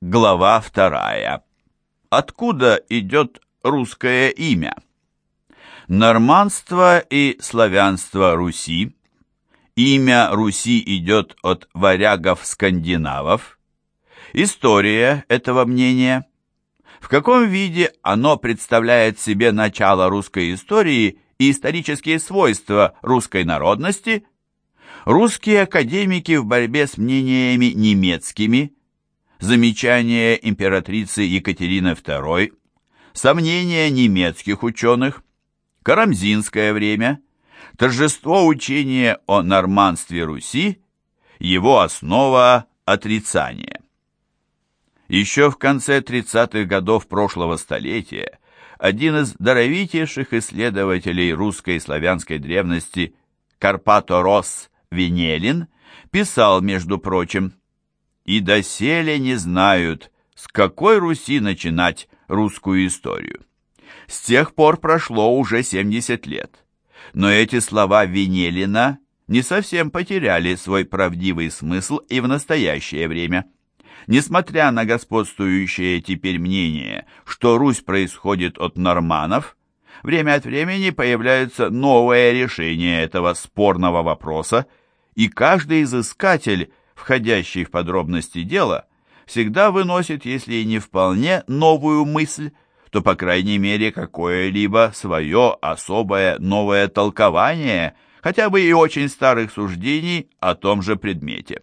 Глава вторая. Откуда идет русское имя? Норманство и славянство Руси. Имя Руси идет от варягов-скандинавов. История этого мнения. В каком виде оно представляет себе начало русской истории и исторические свойства русской народности? Русские академики в борьбе с мнениями немецкими – замечания императрицы Екатерины II, сомнения немецких ученых, Карамзинское время, торжество учения о норманстве Руси, его основа – отрицание. Еще в конце 30-х годов прошлого столетия один из даровитейших исследователей русской и славянской древности Карпато Рос Венелин писал, между прочим, и доселе не знают, с какой Руси начинать русскую историю. С тех пор прошло уже 70 лет. Но эти слова Венелина не совсем потеряли свой правдивый смысл и в настоящее время. Несмотря на господствующее теперь мнение, что Русь происходит от норманов, время от времени появляются новые решения этого спорного вопроса, и каждый изыскатель входящий в подробности дела, всегда выносит, если и не вполне новую мысль, то, по крайней мере, какое-либо свое особое новое толкование, хотя бы и очень старых суждений о том же предмете.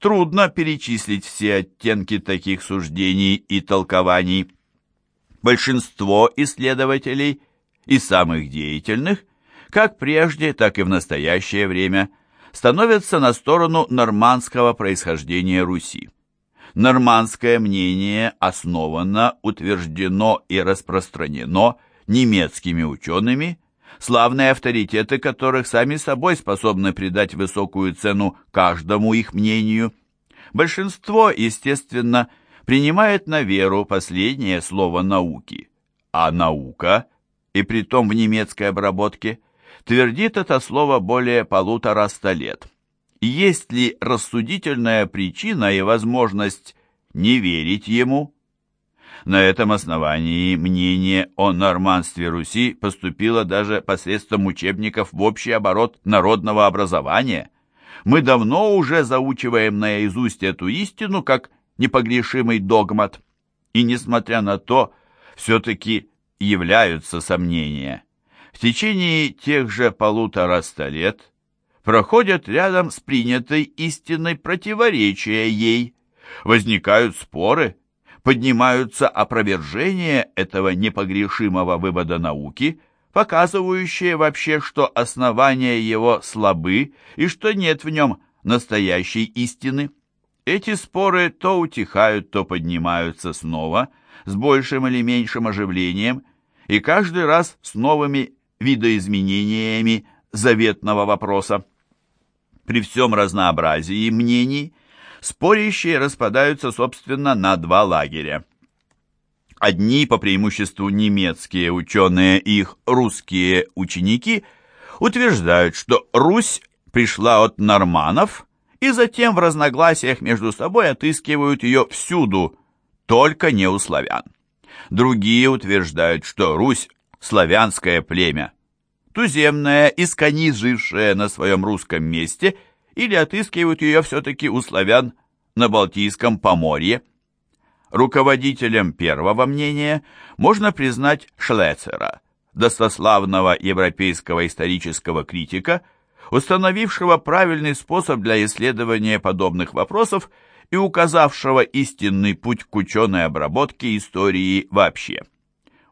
Трудно перечислить все оттенки таких суждений и толкований. Большинство исследователей и самых деятельных, как прежде, так и в настоящее время – становятся на сторону нормандского происхождения Руси. Нормандское мнение основано, утверждено и распространено немецкими учеными, славные авторитеты которых сами собой способны придать высокую цену каждому их мнению. Большинство, естественно, принимает на веру последнее слово науки, а наука, и притом в немецкой обработке, твердит это слово более полутора ста лет. Есть ли рассудительная причина и возможность не верить ему? На этом основании мнение о норманстве Руси поступило даже посредством учебников в общий оборот народного образования. Мы давно уже заучиваем наизусть эту истину как непогрешимый догмат. И, несмотря на то, все-таки являются сомнения. В течение тех же полутора ста лет проходят рядом с принятой истиной противоречия ей, возникают споры, поднимаются опровержения этого непогрешимого вывода науки, показывающие вообще, что основания его слабы и что нет в нем настоящей истины. Эти споры то утихают, то поднимаются снова, с большим или меньшим оживлением, и каждый раз с новыми видоизменениями заветного вопроса. При всем разнообразии мнений спорящие распадаются, собственно, на два лагеря. Одни, по преимуществу немецкие ученые и их русские ученики, утверждают, что Русь пришла от норманов, и затем в разногласиях между собой отыскивают ее всюду, только не у славян. Другие утверждают, что Русь славянское племя, туземное, искони жившее на своем русском месте, или отыскивают ее все-таки у славян на Балтийском поморье. Руководителем первого мнения можно признать Шлецера, достославного европейского исторического критика, установившего правильный способ для исследования подобных вопросов и указавшего истинный путь к ученой обработке истории вообще.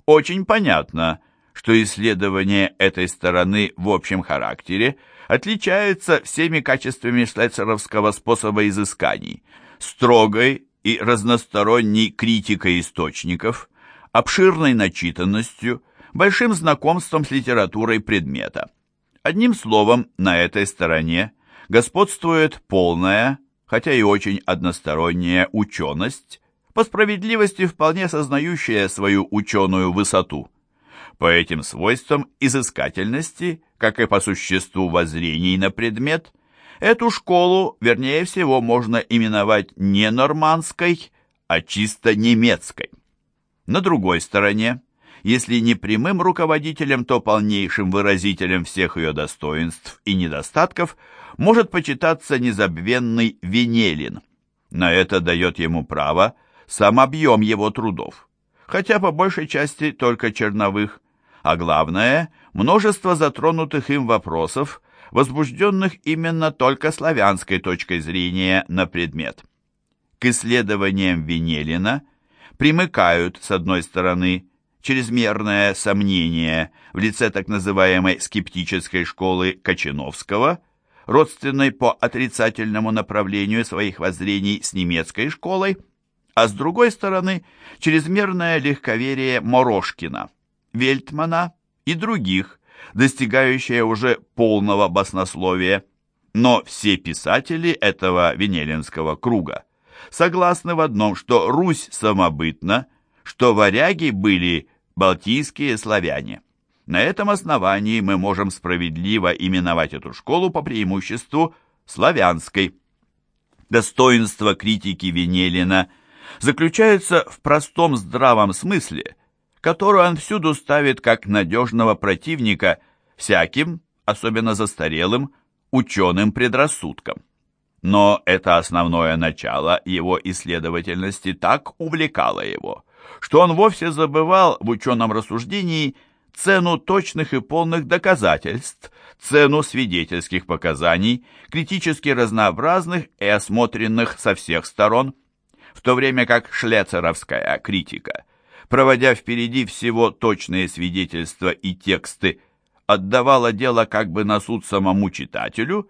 Очень понятно, что исследование этой стороны в общем характере отличается всеми качествами шлецеровского способа изысканий, строгой и разносторонней критикой источников, обширной начитанностью, большим знакомством с литературой предмета. Одним словом, на этой стороне господствует полная, хотя и очень односторонняя ученость, по справедливости вполне сознающая свою ученую высоту. По этим свойствам изыскательности, как и по существу воззрений на предмет, эту школу, вернее всего, можно именовать не нормандской, а чисто немецкой. На другой стороне, если не прямым руководителем, то полнейшим выразителем всех ее достоинств и недостатков может почитаться незабвенный Венелин. На это дает ему право сам объем его трудов, хотя по большей части только черновых, а главное – множество затронутых им вопросов, возбужденных именно только славянской точкой зрения на предмет. К исследованиям Венелина примыкают, с одной стороны, чрезмерное сомнение в лице так называемой скептической школы Кочиновского, родственной по отрицательному направлению своих воззрений с немецкой школой, а с другой стороны, чрезмерное легковерие Морошкина, Вельтмана и других, достигающее уже полного баснословия. Но все писатели этого венелинского круга согласны в одном, что Русь самобытна, что варяги были балтийские славяне. На этом основании мы можем справедливо именовать эту школу по преимуществу славянской. Достоинство критики Венелина заключается в простом здравом смысле – которую он всюду ставит как надежного противника всяким, особенно застарелым, ученым предрассудкам. Но это основное начало его исследовательности так увлекало его, что он вовсе забывал в ученом рассуждении цену точных и полных доказательств, цену свидетельских показаний, критически разнообразных и осмотренных со всех сторон, в то время как шлецеровская критика – проводя впереди всего точные свидетельства и тексты, отдавала дело как бы на суд самому читателю,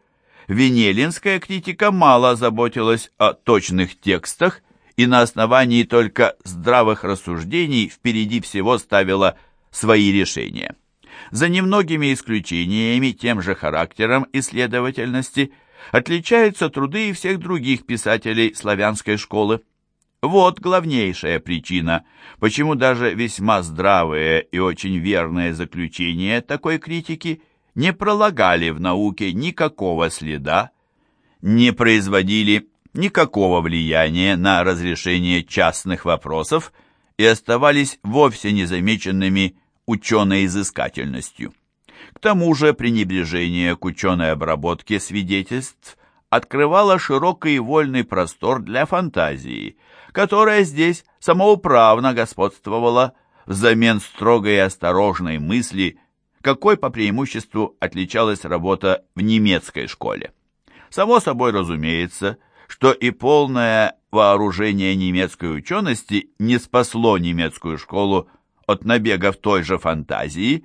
Венелинская критика мало заботилась о точных текстах и на основании только здравых рассуждений впереди всего ставила свои решения. За немногими исключениями тем же характером исследовательности отличаются труды и всех других писателей славянской школы. Вот главнейшая причина, почему даже весьма здравые и очень верные заключения такой критики не пролагали в науке никакого следа, не производили никакого влияния на разрешение частных вопросов и оставались вовсе незамеченными ученой изыскательностью. К тому же пренебрежение к ученой обработке свидетельств открывало широкий и вольный простор для фантазии – которая здесь самоуправно господствовала взамен строгой и осторожной мысли, какой по преимуществу отличалась работа в немецкой школе. Само собой разумеется, что и полное вооружение немецкой учености не спасло немецкую школу от набегов той же фантазии,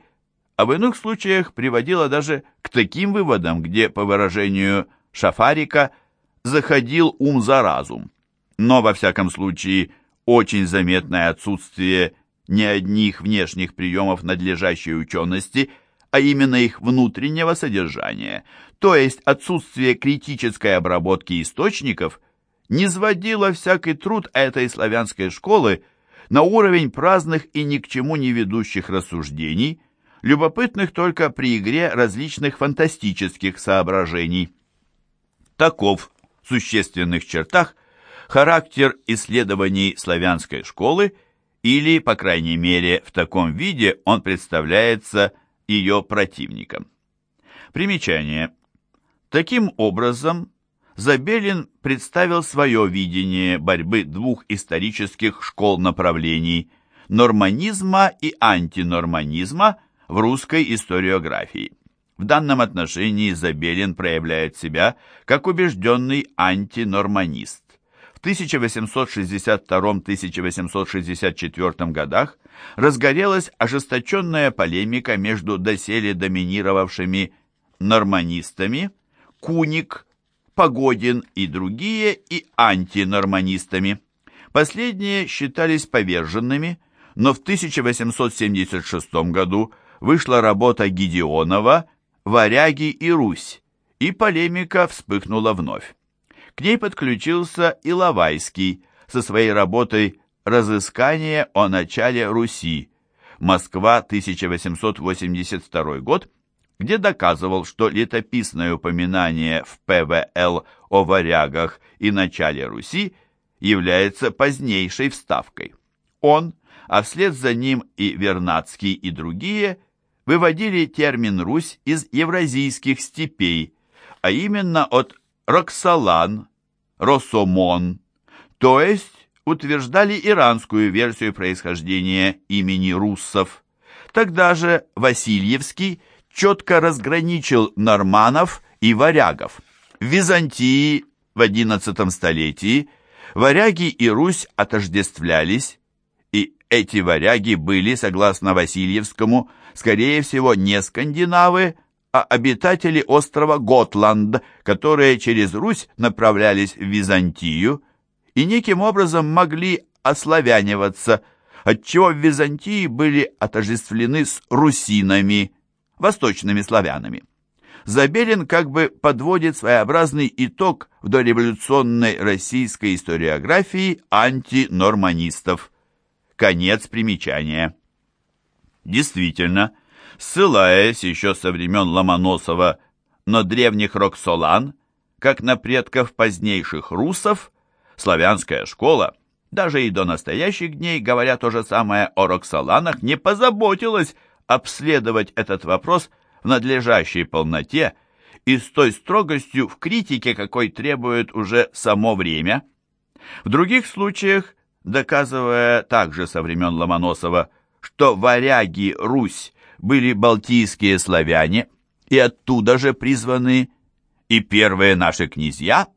а в иных случаях приводило даже к таким выводам, где, по выражению Шафарика, заходил ум за разум но, во всяком случае, очень заметное отсутствие не одних внешних приемов надлежащей учености, а именно их внутреннего содержания, то есть отсутствие критической обработки источников, не сводило всякий труд этой славянской школы на уровень праздных и ни к чему не ведущих рассуждений, любопытных только при игре различных фантастических соображений. Таков в существенных чертах характер исследований славянской школы или, по крайней мере, в таком виде он представляется ее противником. Примечание. Таким образом, Забелин представил свое видение борьбы двух исторических школ направлений – норманизма и антинорманизма в русской историографии. В данном отношении Забелин проявляет себя как убежденный антинорманист. В 1862-1864 годах разгорелась ожесточенная полемика между доселе доминировавшими норманистами, Куник, Погодин и другие, и антинорманистами. Последние считались поверженными, но в 1876 году вышла работа Гедеонова «Варяги и Русь», и полемика вспыхнула вновь. К ней подключился Иловайский со своей работой «Разыскание о начале Руси. Москва, 1882 год», где доказывал, что летописное упоминание в ПВЛ о варягах и начале Руси является позднейшей вставкой. Он, а вслед за ним и Вернадский и другие, выводили термин «Русь» из евразийских степей, а именно от Роксолан, Росомон, то есть утверждали иранскую версию происхождения имени руссов. Тогда же Васильевский четко разграничил норманов и варягов. В Византии в XI столетии варяги и Русь отождествлялись, и эти варяги были, согласно Васильевскому, скорее всего, не скандинавы, а обитатели острова Готланд, которые через Русь направлялись в Византию и неким образом могли ославяниваться, отчего в Византии были отождествлены с русинами, восточными славянами. Забелин как бы подводит своеобразный итог в дореволюционной российской историографии антинорманистов. Конец примечания. Действительно, ссылаясь еще со времен Ломоносова на древних Роксолан, как на предков позднейших русов, славянская школа, даже и до настоящих дней, говоря то же самое о Роксоланах, не позаботилась обследовать этот вопрос в надлежащей полноте и с той строгостью в критике, какой требует уже само время. В других случаях, доказывая также со времен Ломоносова, что варяги Русь были балтийские славяне, и оттуда же призваны и первые наши князья,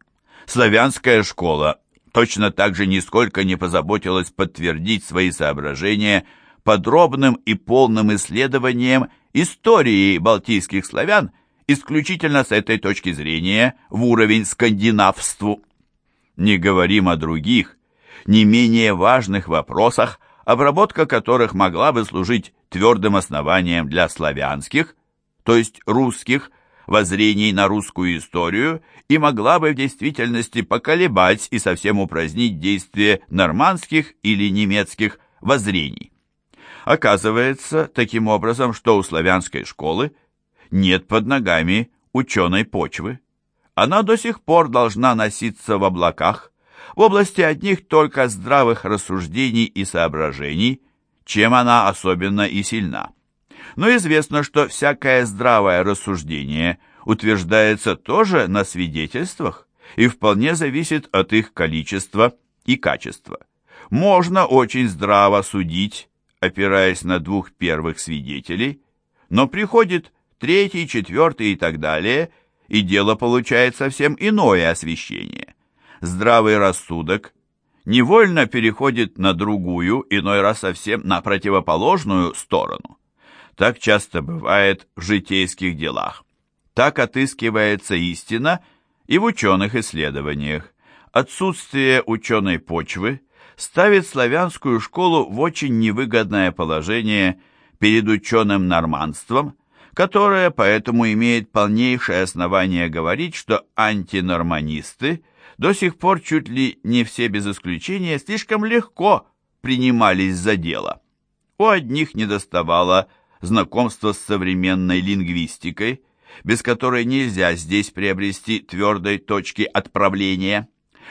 славянская школа точно так же нисколько не позаботилась подтвердить свои соображения подробным и полным исследованием истории балтийских славян исключительно с этой точки зрения в уровень скандинавству. Не говорим о других, не менее важных вопросах, обработка которых могла бы служить твердым основанием для славянских, то есть русских, воззрений на русскую историю и могла бы в действительности поколебать и совсем упразднить действие нормандских или немецких воззрений. Оказывается, таким образом, что у славянской школы нет под ногами ученой почвы. Она до сих пор должна носиться в облаках, в области одних только здравых рассуждений и соображений, чем она особенно и сильна. Но известно, что всякое здравое рассуждение утверждается тоже на свидетельствах и вполне зависит от их количества и качества. Можно очень здраво судить, опираясь на двух первых свидетелей, но приходит третий, четвертый и так далее, и дело получает совсем иное освещение. Здравый рассудок невольно переходит на другую, иной раз совсем на противоположную сторону. Так часто бывает в житейских делах. Так отыскивается истина и в ученых исследованиях. Отсутствие ученой почвы ставит славянскую школу в очень невыгодное положение перед ученым норманством, которое поэтому имеет полнейшее основание говорить, что антинорманисты до сих пор чуть ли не все без исключения слишком легко принимались за дело. У одних недоставало знакомство с современной лингвистикой, без которой нельзя здесь приобрести твердой точки отправления.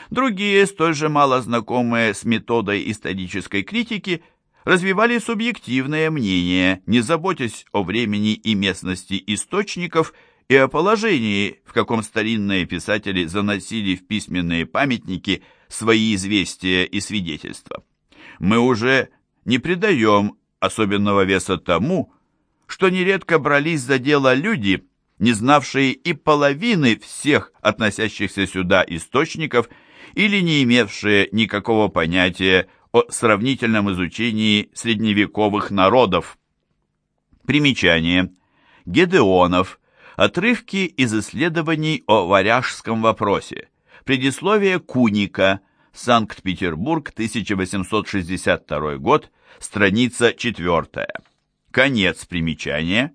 Другие, столь же мало знакомые с методой исторической критики, развивали субъективное мнение, не заботясь о времени и местности источников и о положении, в каком старинные писатели заносили в письменные памятники свои известия и свидетельства. Мы уже не придаем особенного веса тому, что нередко брались за дело люди, не знавшие и половины всех относящихся сюда источников или не имевшие никакого понятия о сравнительном изучении средневековых народов. Примечание. Гедеонов. Отрывки из исследований о варяжском вопросе. Предисловие Куника. Санкт-Петербург, 1862 год. Страница 4. Конец примечания.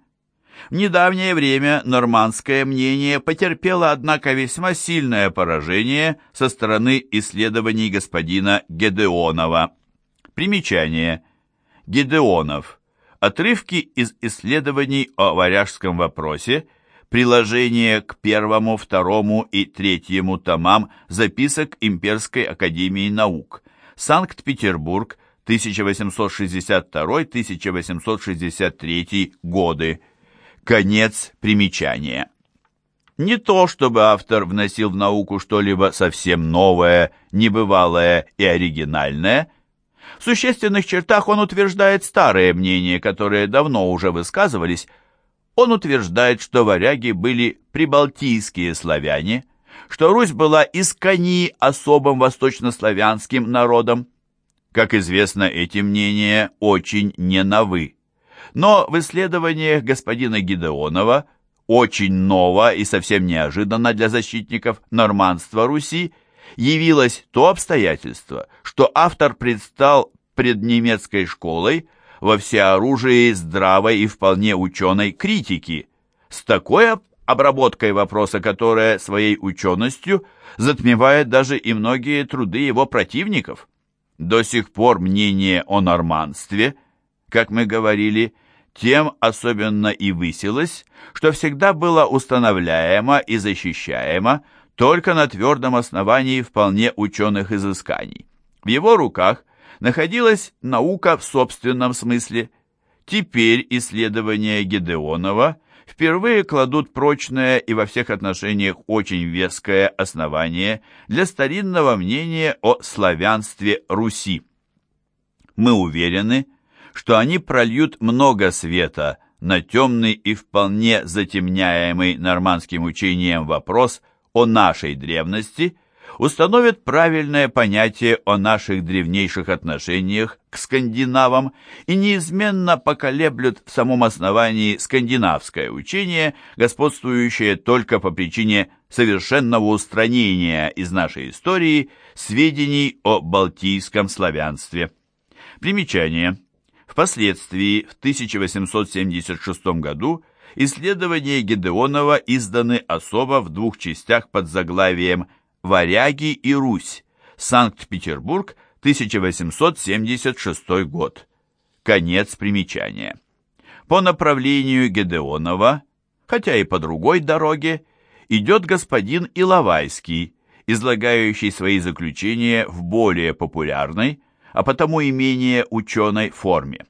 В недавнее время нормандское мнение потерпело, однако, весьма сильное поражение со стороны исследований господина Гедеонова. Примечание. Гедеонов. Отрывки из исследований о варяжском вопросе, приложение к первому, второму и третьему томам записок Имперской академии наук, Санкт-Петербург, 1862-1863 годы. Конец примечания. Не то, чтобы автор вносил в науку что-либо совсем новое, небывалое и оригинальное. В существенных чертах он утверждает старые мнения, которые давно уже высказывались. Он утверждает, что варяги были прибалтийские славяне, что Русь была из кони особым восточнославянским народом. Как известно, эти мнения очень не новы. Но в исследованиях господина Гидеонова – очень ново и совсем неожиданно для защитников норманства Руси явилось то обстоятельство, что автор предстал пред немецкой школой во всеоружии здравой и вполне ученой критики, с такой обработкой вопроса, которая своей ученостью затмевает даже и многие труды его противников. До сих пор мнение о норманстве, как мы говорили, тем особенно и высилось, что всегда было устанавливаемо и защищаемо только на твердом основании вполне ученых изысканий. В его руках находилась наука в собственном смысле. Теперь исследования Гедеонова впервые кладут прочное и во всех отношениях очень веское основание для старинного мнения о славянстве Руси. Мы уверены, что они прольют много света на темный и вполне затемняемый нормандским учением вопрос о нашей древности, установят правильное понятие о наших древнейших отношениях к скандинавам и неизменно поколеблют в самом основании скандинавское учение, господствующее только по причине совершенного устранения из нашей истории сведений о балтийском славянстве. Примечание. Впоследствии, в 1876 году, исследования Гедеонова изданы особо в двух частях под заглавием «Варяги и Русь. Санкт-Петербург, 1876 год». Конец примечания. По направлению Гедеонова, хотя и по другой дороге, идет господин Иловайский, излагающий свои заключения в более популярной, а потому и менее ученой форме.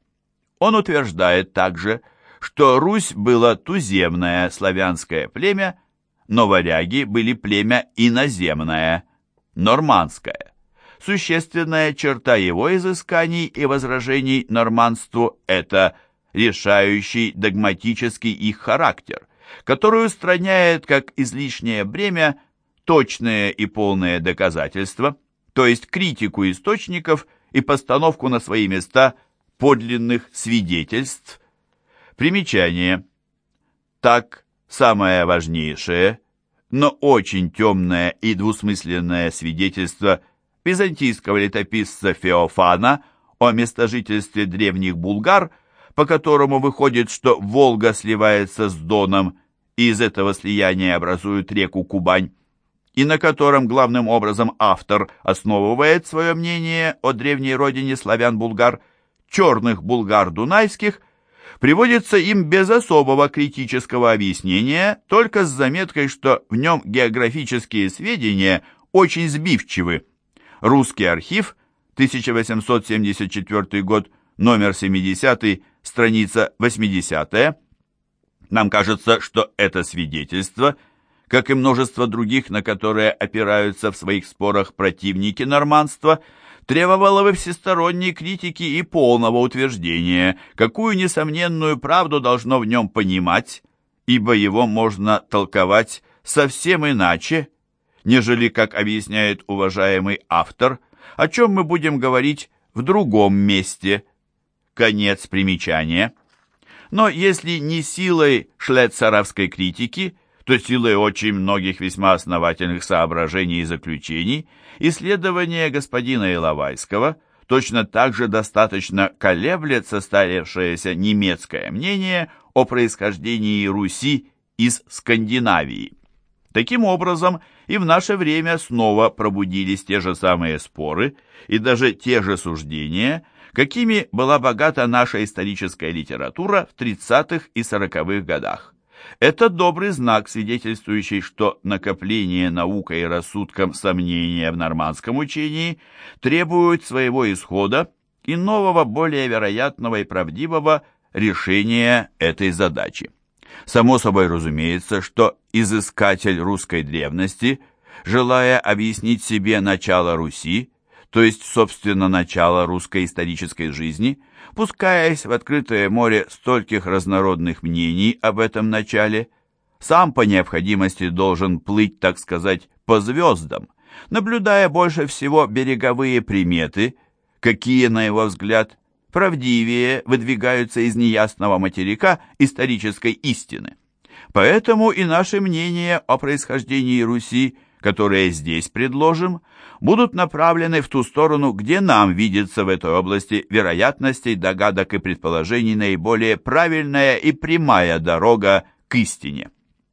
Он утверждает также, что Русь была туземное славянское племя, но варяги были племя иноземное, нормандское. Существенная черта его изысканий и возражений норманству – это решающий догматический их характер, который устраняет как излишнее бремя точные и полные доказательства, то есть критику источников и постановку на свои места подлинных свидетельств. Примечание. Так, самое важнейшее, но очень темное и двусмысленное свидетельство византийского летописца Феофана о местожительстве древних булгар, по которому выходит, что Волга сливается с Доном, и из этого слияния образует реку Кубань, и на котором главным образом автор основывает свое мнение о древней родине славян-булгар, черных булгар дунайских, приводится им без особого критического объяснения, только с заметкой, что в нем географические сведения очень сбивчивы. Русский архив, 1874 год, номер 70, страница 80. Нам кажется, что это свидетельство – как и множество других, на которые опираются в своих спорах противники норманства, требовало всесторонней критики и полного утверждения, какую несомненную правду должно в нем понимать, ибо его можно толковать совсем иначе, нежели, как объясняет уважаемый автор, о чем мы будем говорить в другом месте. Конец примечания. Но если не силой шлецеровской критики – то силой очень многих весьма основательных соображений и заключений исследования господина Иловайского точно так же достаточно колеблет состарившееся немецкое мнение о происхождении Руси из Скандинавии. Таким образом, и в наше время снова пробудились те же самые споры и даже те же суждения, какими была богата наша историческая литература в 30-х и 40-х годах. Это добрый знак, свидетельствующий, что накопление наукой и рассудком сомнения в нормандском учении требует своего исхода и нового, более вероятного и правдивого решения этой задачи. Само собой разумеется, что изыскатель русской древности, желая объяснить себе начало Руси, то есть, собственно, начало русской исторической жизни, пускаясь в открытое море стольких разнородных мнений об этом начале, сам по необходимости должен плыть, так сказать, по звездам, наблюдая больше всего береговые приметы, какие, на его взгляд, правдивее выдвигаются из неясного материка исторической истины. Поэтому и наши мнения о происхождении Руси, которые здесь предложим, будут направлены в ту сторону, где нам видится в этой области вероятностей, догадок и предположений наиболее правильная и прямая дорога к истине.